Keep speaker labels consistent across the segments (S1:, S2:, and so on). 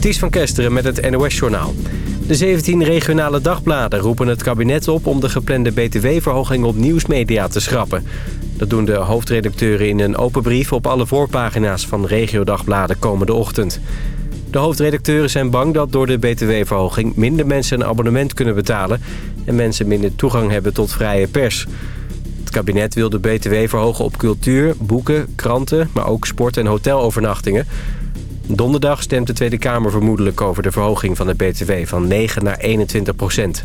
S1: Ties van Kesteren met het NOS-journaal. De 17 regionale dagbladen roepen het kabinet op om de geplande btw-verhoging op nieuwsmedia te schrappen. Dat doen de hoofdredacteuren in een open brief op alle voorpagina's van regiodagblad komende ochtend. De hoofdredacteuren zijn bang dat door de btw-verhoging minder mensen een abonnement kunnen betalen... en mensen minder toegang hebben tot vrije pers. Het kabinet wil de btw verhogen op cultuur, boeken, kranten, maar ook sport- en hotelovernachtingen... Donderdag stemt de Tweede Kamer vermoedelijk over de verhoging van de BTW van 9 naar 21 procent.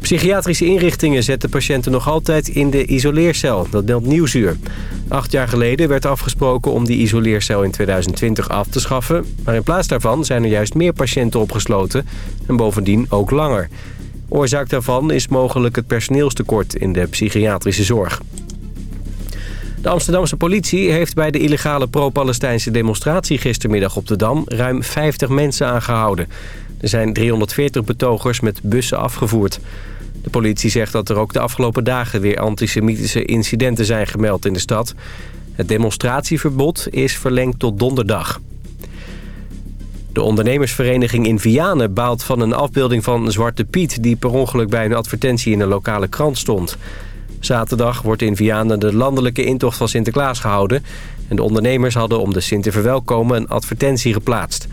S1: Psychiatrische inrichtingen zetten patiënten nog altijd in de isoleercel. Dat meldt Nieuwsuur. Acht jaar geleden werd afgesproken om die isoleercel in 2020 af te schaffen. Maar in plaats daarvan zijn er juist meer patiënten opgesloten. En bovendien ook langer. Oorzaak daarvan is mogelijk het personeelstekort in de psychiatrische zorg. De Amsterdamse politie heeft bij de illegale pro-Palestijnse demonstratie gistermiddag op de Dam ruim 50 mensen aangehouden. Er zijn 340 betogers met bussen afgevoerd. De politie zegt dat er ook de afgelopen dagen weer antisemitische incidenten zijn gemeld in de stad. Het demonstratieverbod is verlengd tot donderdag. De ondernemersvereniging in Vianen baalt van een afbeelding van Zwarte Piet... die per ongeluk bij een advertentie in een lokale krant stond. Zaterdag wordt in Vianen de landelijke intocht van Sinterklaas gehouden. En de ondernemers hadden om de Sint te verwelkomen een advertentie geplaatst.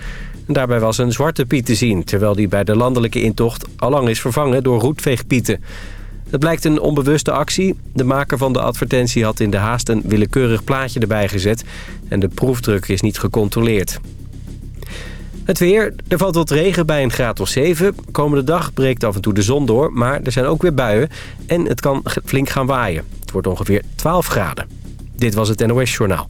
S1: Daarbij was een zwarte piet te zien... terwijl die bij de landelijke intocht allang is vervangen door roetveegpieten. Het blijkt een onbewuste actie. De maker van de advertentie had in de haast een willekeurig plaatje erbij gezet... en de proefdruk is niet gecontroleerd. Het weer. Er valt wat regen bij een graad of 7. Komende dag breekt af en toe de zon door, maar er zijn ook weer buien. En het kan flink gaan waaien. Het wordt ongeveer 12 graden. Dit was het NOS Journaal.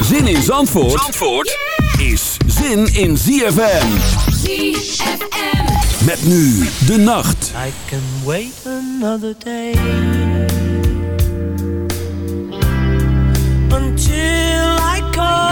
S2: Zin in Zandvoort, Zandvoort is zin in ZFM.
S3: ZFM.
S2: Met nu de nacht.
S4: I can wait another day. Until I call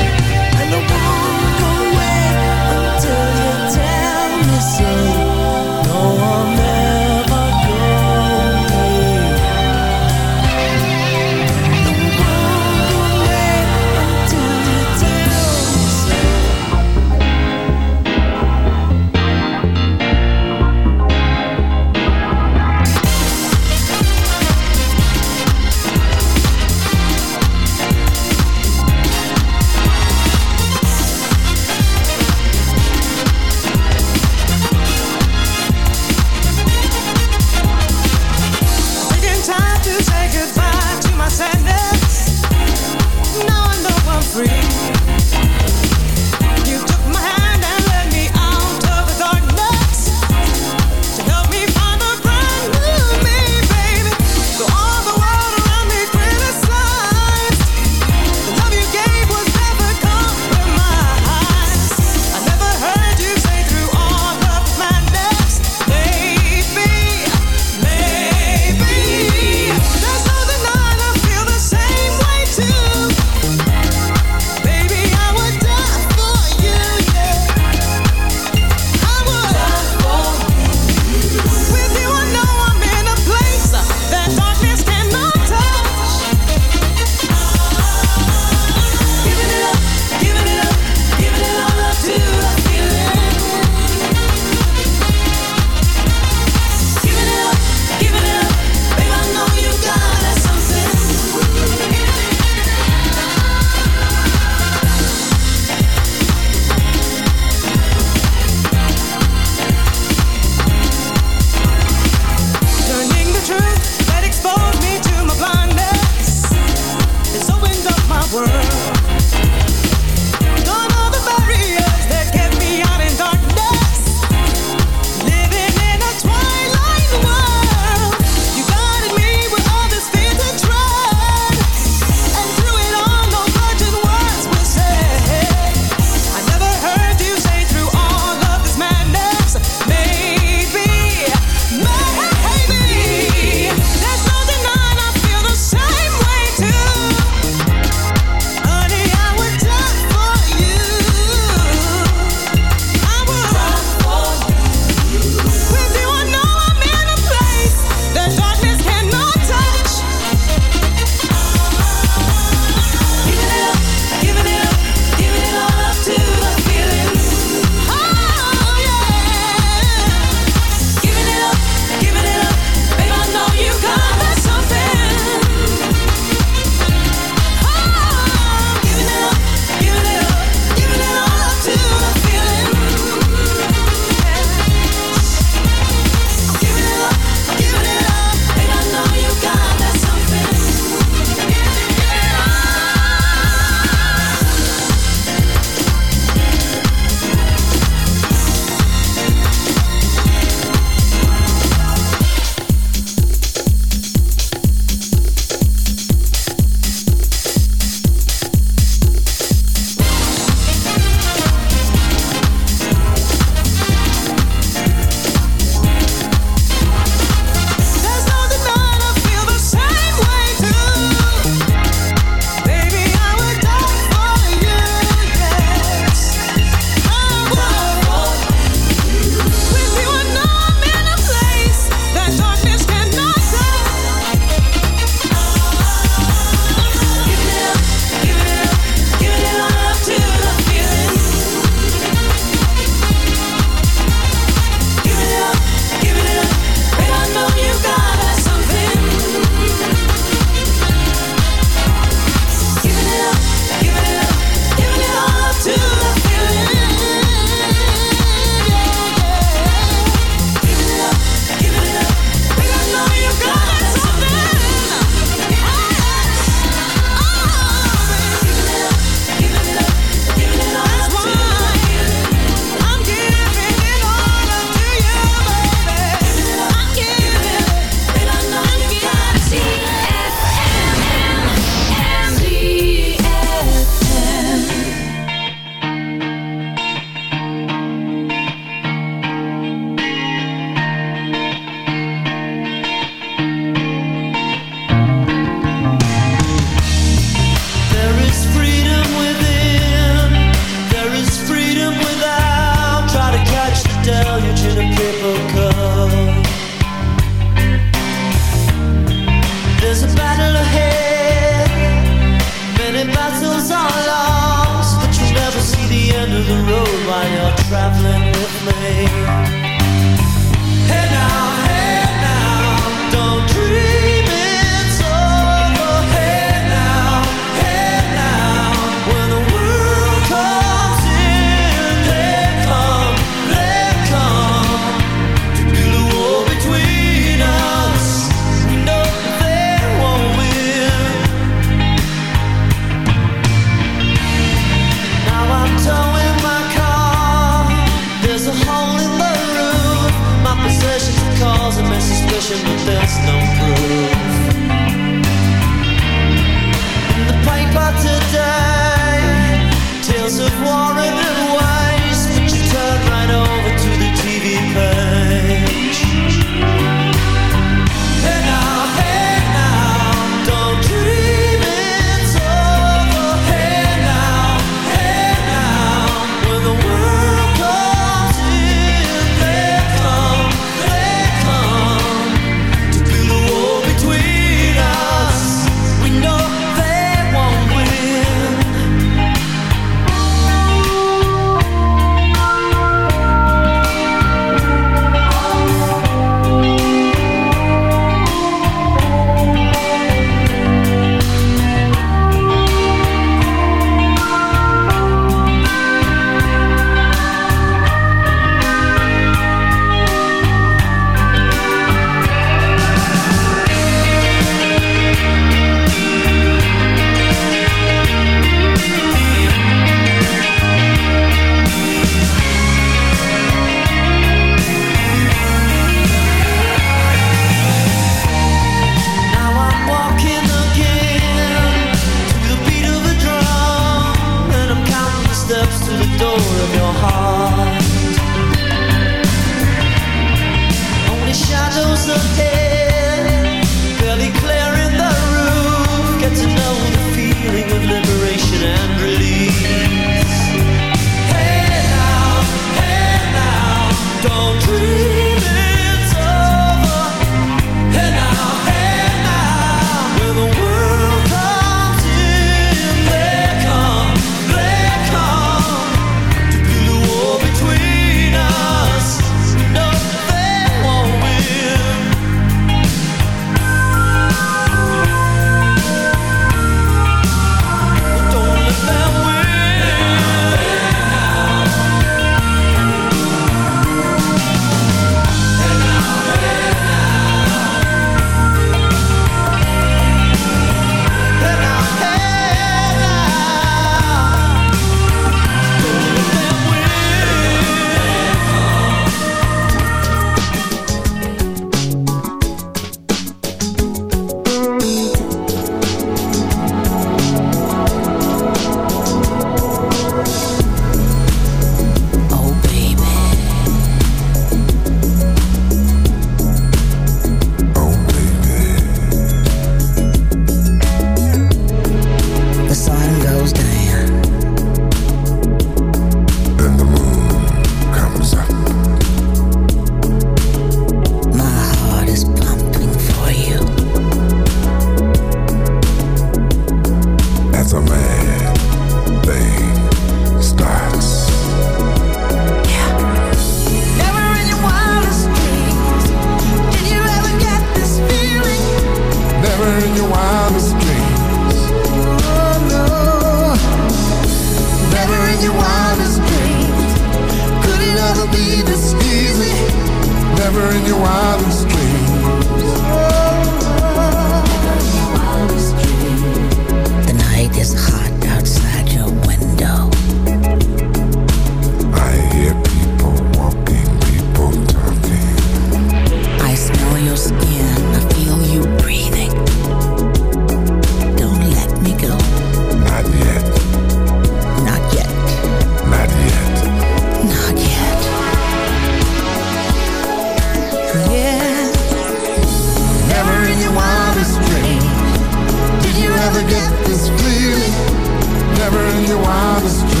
S5: here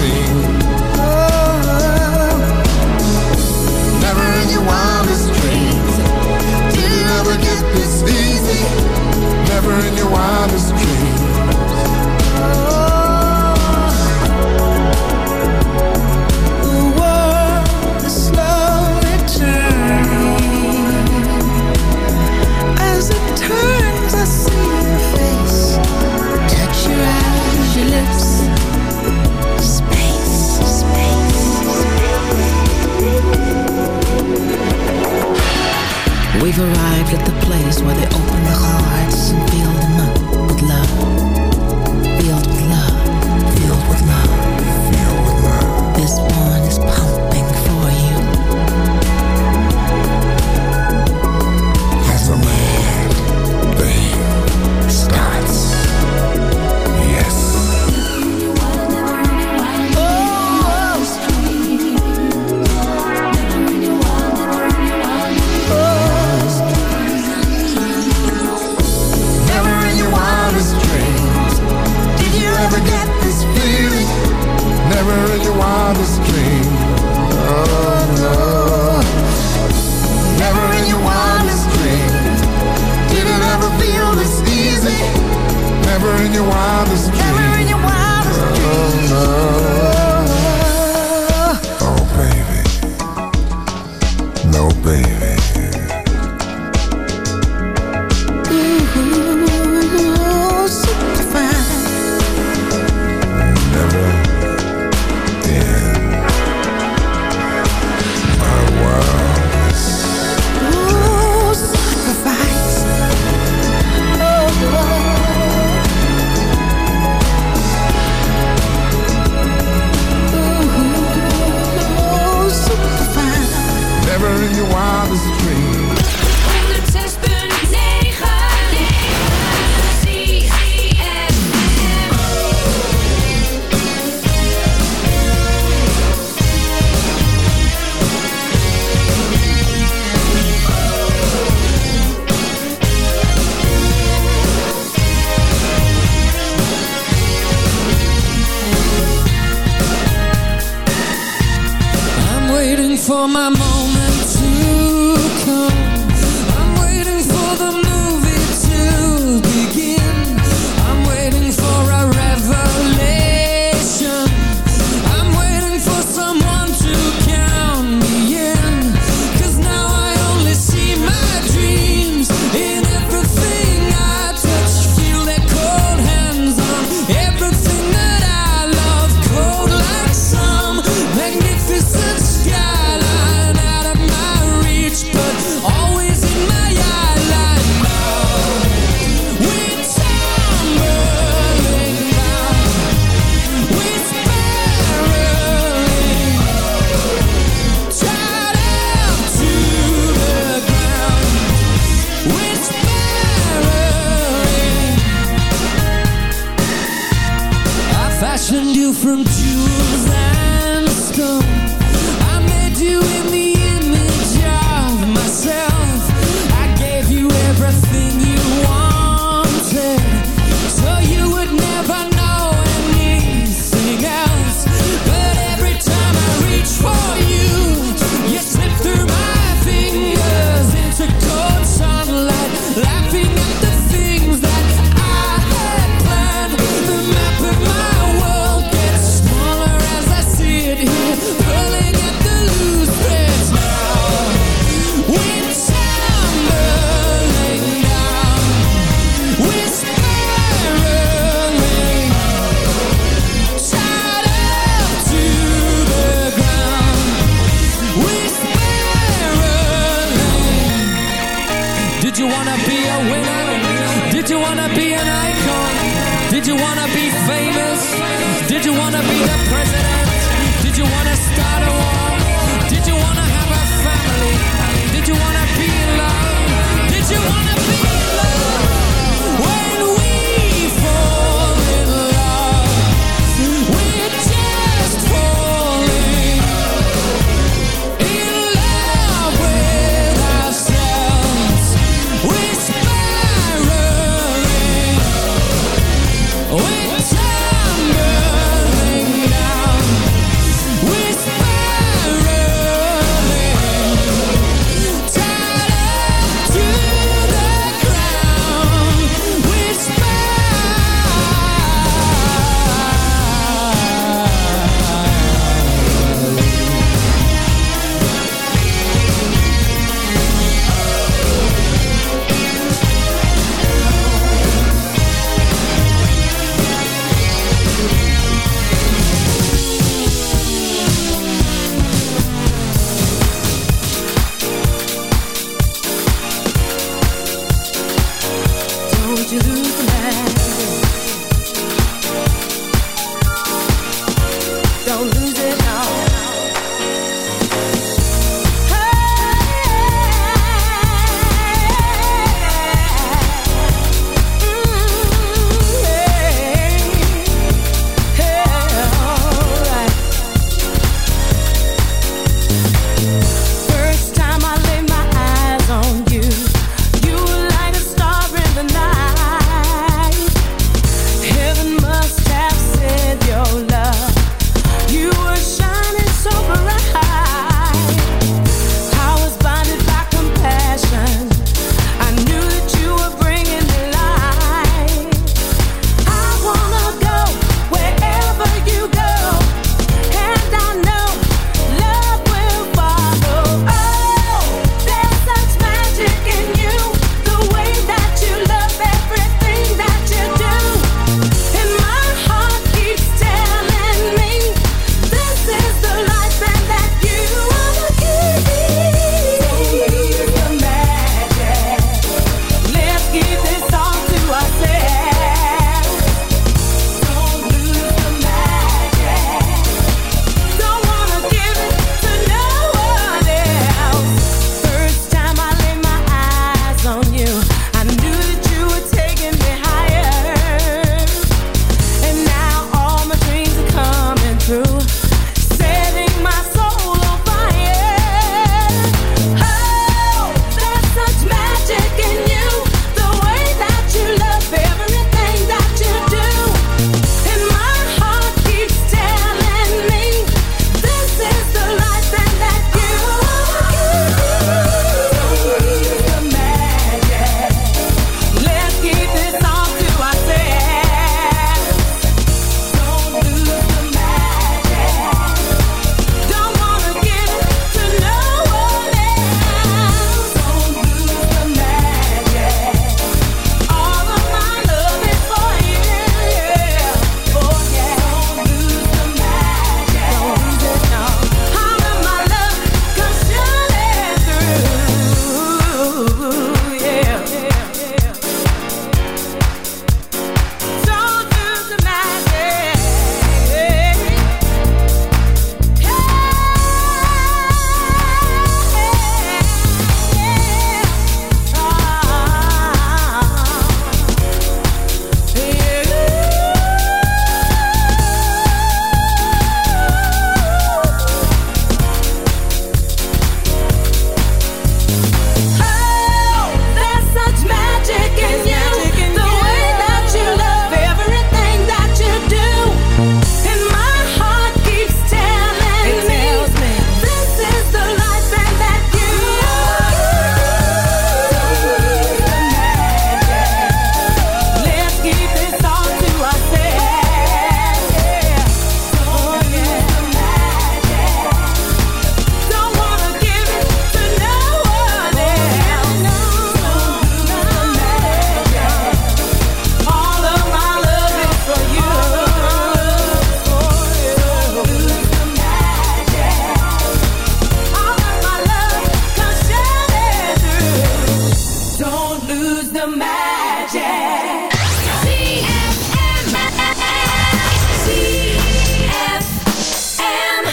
S3: lose the magic.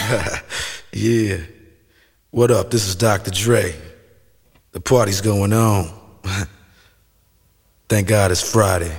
S3: Yeah. What up? This is Dr. Dre. The party's going on. Thank God it's Friday.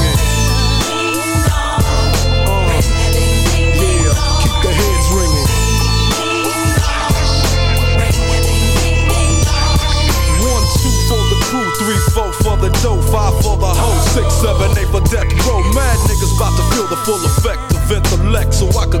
S3: Full effect of intellect, so I can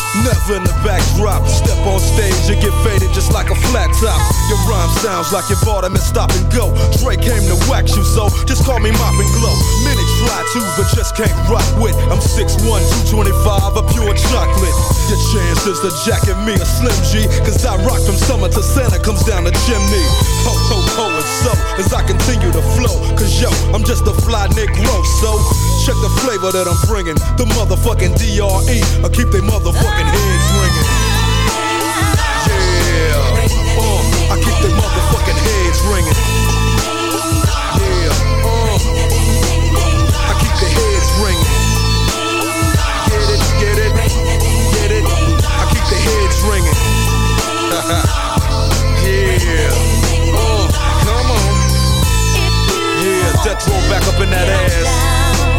S3: never in the backdrop. Step on stage, you get faded just like a flat top. Your rhyme sounds like you bought them and stop and go. Dre came to wax you, so just call me Mop and Glo. Many try to, but just can't rock with. I'm 6'1, 225, a pure chocolate. Your chances to jacket me a Slim G, cause I rock from summer to Santa comes down the chimney. Ho, ho, ho, and so, as I continue to flow, cause yo, I'm just a fly Negro, so check the flavor that I'm bringing. The motherfucking DRE, I keep they motherfucking heads ringing. Yeah, uh, I keep they motherfucking heads ringing. Yeah, uh, I keep the heads ringing. Get it, get it, get it. I keep the heads ringing. yeah, uh, come on. Yeah, Death Row back up in that ass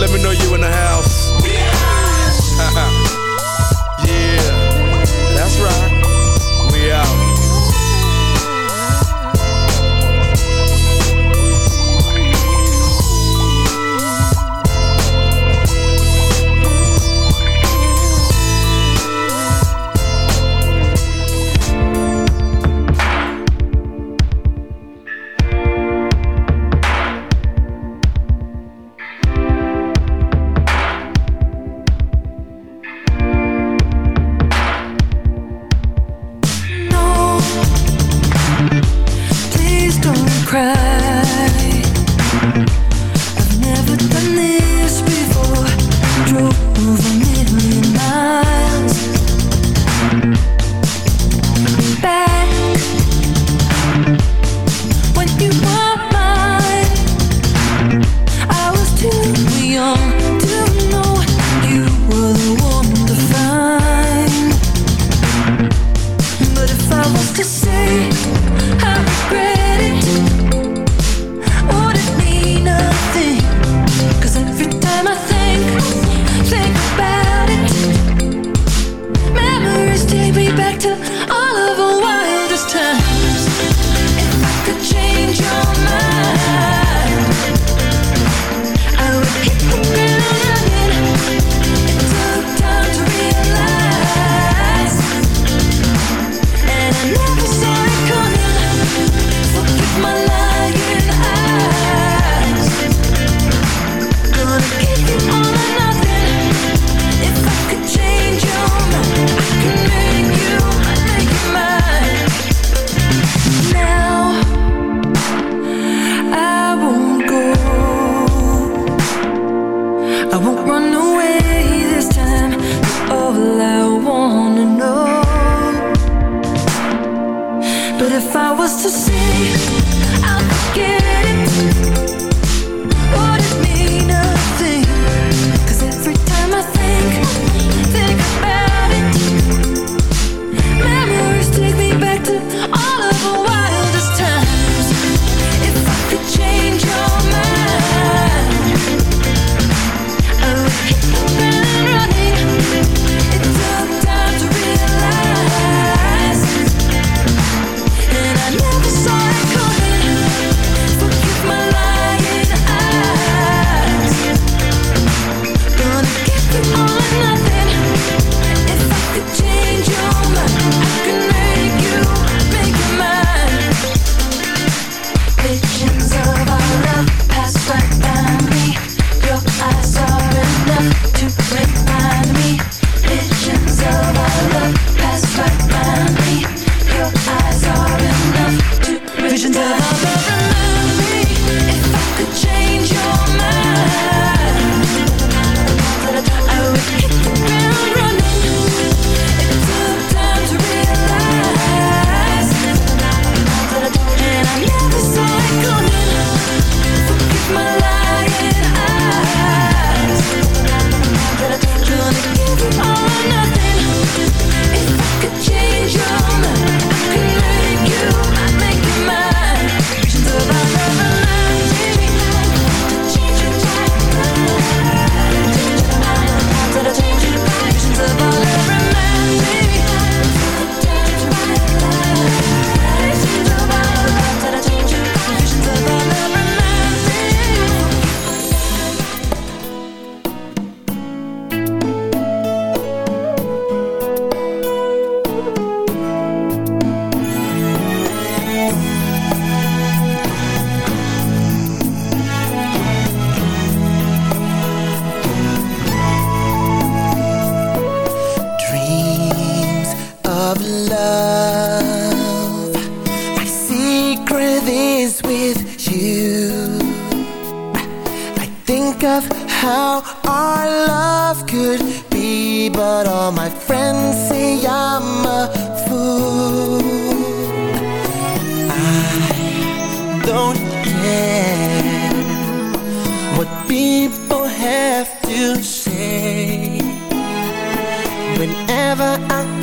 S3: Let me know you in the house.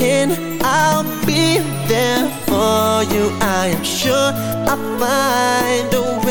S6: broken, I'll
S7: be there for you. I am sure I'll find a way.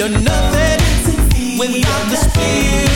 S7: done nothing without the
S2: spirit.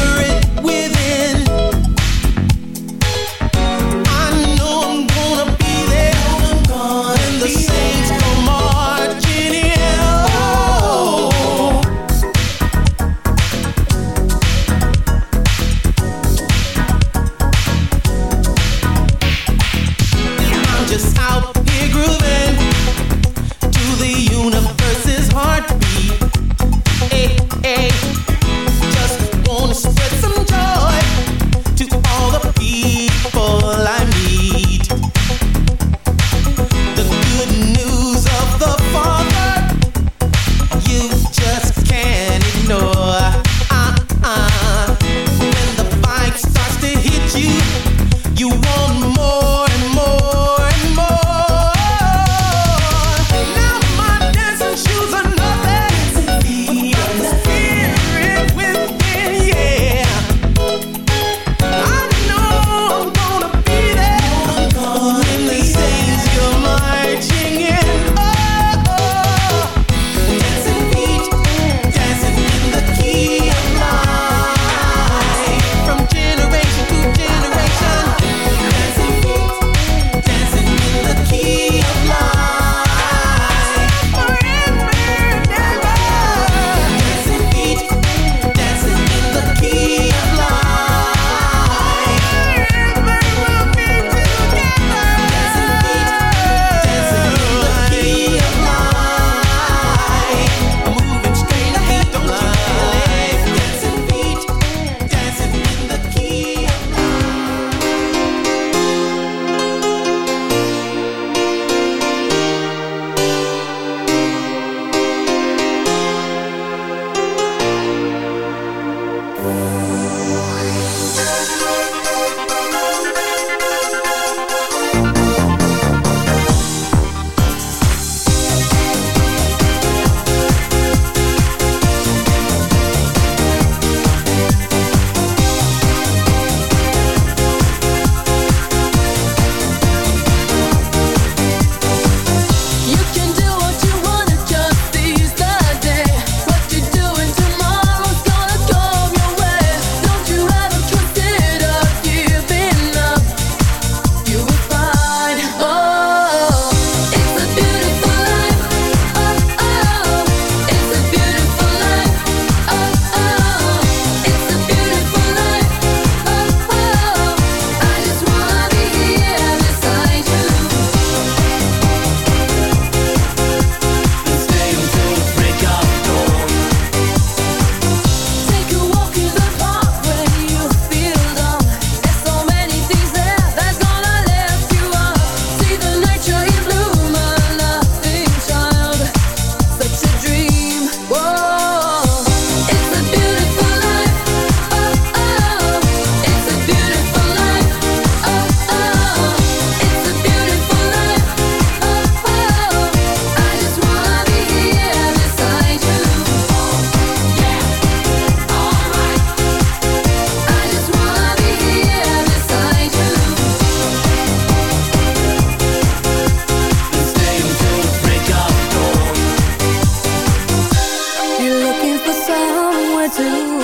S2: do